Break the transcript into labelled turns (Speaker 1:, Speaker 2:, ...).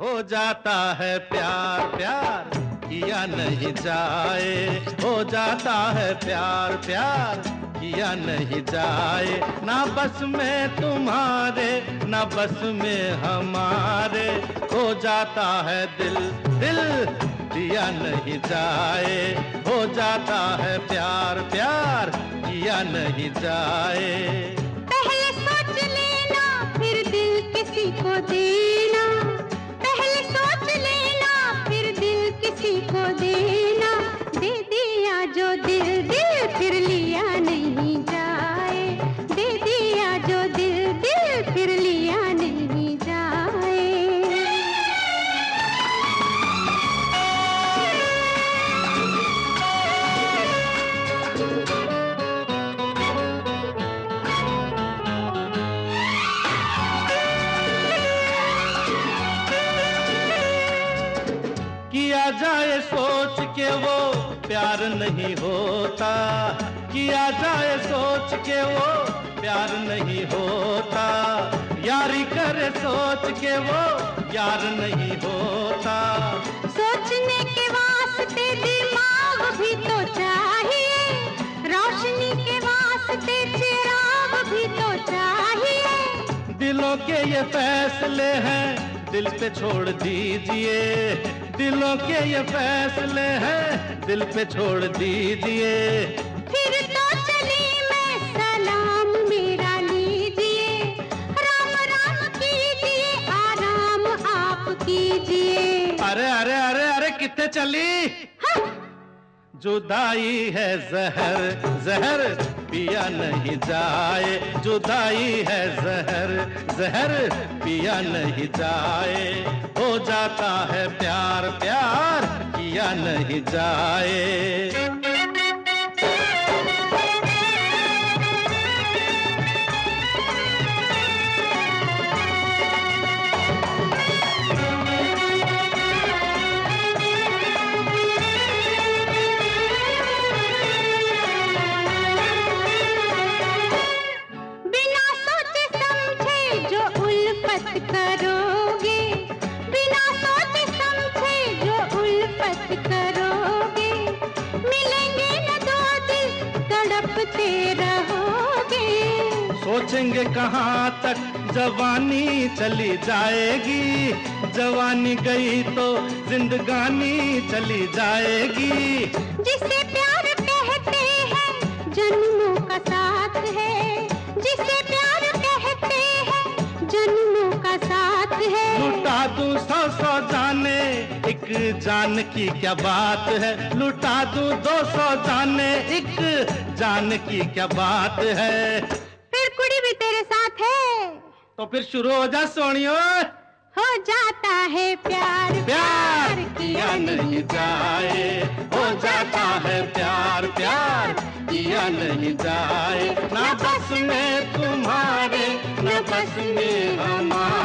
Speaker 1: हो जाता है प्यार प्यार किया नहीं जाए। हो जाता है प्यार प्यार किया नहीं जाए। ना बस में तुम्हारे, ना बस में हमारे। हो जाता है दिल दिल दिया नहीं जाए। हो जाता है प्यार प्यार किया नहीं जाए। किया जाए सोच के वो प्यार नहीं होता। किया जाए सोच के वो प्यार नहीं होता। यारी करे सोच के वो यार नहीं होता।
Speaker 2: सोचने के वास्ते दिमाग भी तो चाहिए। रोशनी के वास्ते चिराग भी तो चाहिए।
Speaker 1: दिलों के ये फैसले हैं दिल पे छोड़ दीजिए। दिलों के ये फैसले हैं दिल पे छोड़ दीजिए।
Speaker 2: फिर तो चली मैं सलाम मेरा लीजिए। राम राम कीजिए आराम आप कीजिए।
Speaker 1: अरे अरे अरे अरे कितने चली? जुदाई है जहर जहर पिया नहीं जाए। जुदाई है जहर जहर पिया नहीं जाए। हो जाता है प्यार प्यार किया नहीं जाए।
Speaker 2: रहोगे।
Speaker 1: सोचेंगे कहाँ तक जवानी चली जाएगी। जवानी गई तो जिंदगानी चली जाएगी।
Speaker 2: जिसे प्यार कहते हैं जन्मों का साथ है। जिसे प्यार कहते हैं जन्मों का साथ है।
Speaker 1: लुटा दूँ सौ सौ जाने एक जान की क्या बात है? लुटा दूँ दो सौ जाने एक जान की क्या बात है?
Speaker 2: फिर कुड़ी भी तेरे साथ है।
Speaker 1: तो फिर शुरू हो जा सोनियो।
Speaker 2: हो जाता है प्यार
Speaker 1: प्यार किया नहीं जाए। हो जाता है प्यार प्यार किया नहीं जाए। ना बस में तुम्हारे न बस में हमारे।